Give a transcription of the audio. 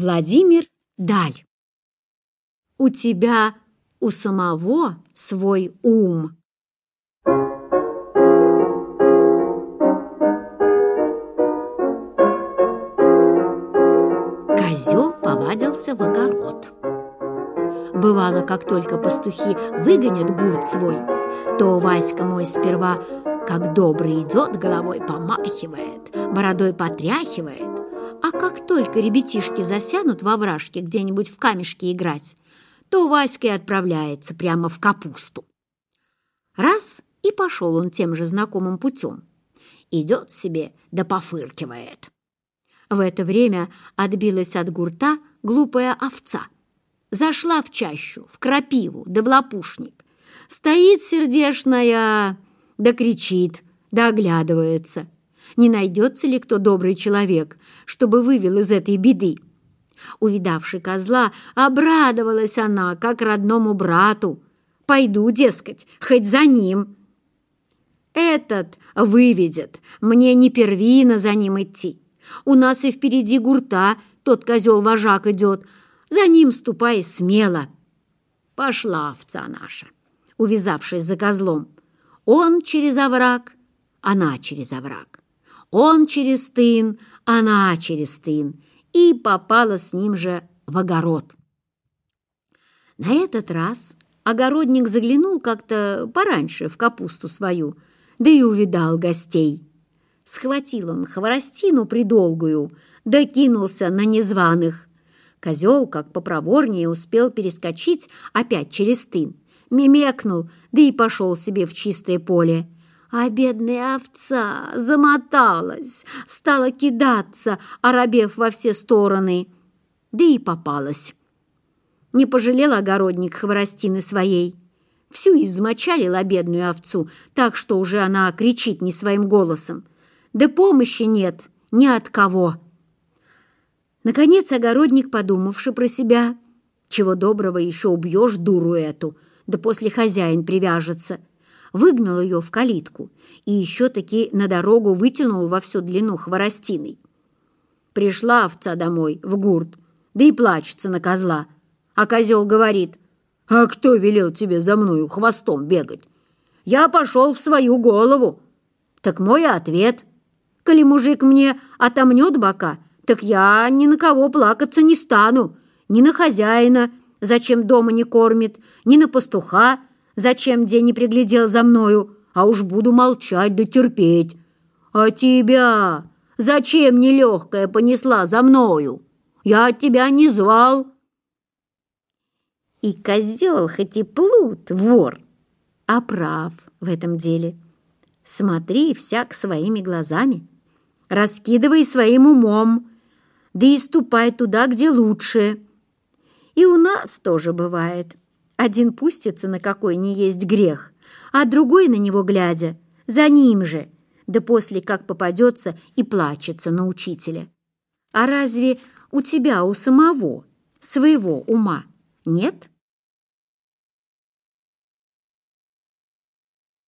Владимир Даль. У тебя у самого свой ум. Козел повадился в огород. Бывало, как только пастухи выгонят гурт свой, то Васька мой сперва, как добрый идет, головой помахивает, бородой потряхивает, а как только ребятишки засянут во вражке где-нибудь в камешке играть, то Васька и отправляется прямо в капусту. Раз — и пошел он тем же знакомым путем. Идет себе да пофыркивает. В это время отбилась от гурта глупая овца. Зашла в чащу, в крапиву да в лопушник. Стоит сердешная, да кричит, да оглядывается — не найдется ли кто добрый человек, чтобы вывел из этой беды. Увидавши козла, обрадовалась она, как родному брату. «Пойду, дескать, хоть за ним». «Этот выведет, мне не первина за ним идти. У нас и впереди гурта тот козел-вожак идет, за ним ступай смело». Пошла овца наша, увязавшись за козлом. Он через овраг, она через овраг. Он через тын, она через тын, и попала с ним же в огород. На этот раз огородник заглянул как-то пораньше в капусту свою, да и увидал гостей. Схватил он хворостину придолгую, да кинулся на незваных. Козел, как попроворнее, успел перескочить опять через тын, мимекнул, да и пошел себе в чистое поле. «Обедная а овца замоталась, стала кидаться, оробев во все стороны, да и попалась». Не пожалел огородник хворостины своей. Всю измочалила бедную овцу, так что уже она кричит не своим голосом. «Да помощи нет ни от кого!» Наконец огородник, подумавши про себя, «Чего доброго еще убьешь дуру эту, да после хозяин привяжется», выгнал ее в калитку и еще-таки на дорогу вытянул во всю длину хворостиной. Пришла овца домой, в гурт, да и плачется на козла. А козел говорит, «А кто велел тебе за мною хвостом бегать? Я пошел в свою голову». Так мой ответ. Коли мужик мне отомнет бока, так я ни на кого плакаться не стану, ни на хозяина, зачем дома не кормит, ни на пастуха, Зачем день не приглядел за мною? А уж буду молчать да терпеть. А тебя? Зачем нелегкая понесла за мною? Я тебя не звал. И козел хоть и плут, вор, а прав в этом деле. Смотри всяк своими глазами, раскидывай своим умом, да и ступай туда, где лучше. И у нас тоже бывает. Один пустится на какой не есть грех, а другой на него глядя, за ним же, да после как попадется и плачется на учителя. А разве у тебя у самого своего ума нет?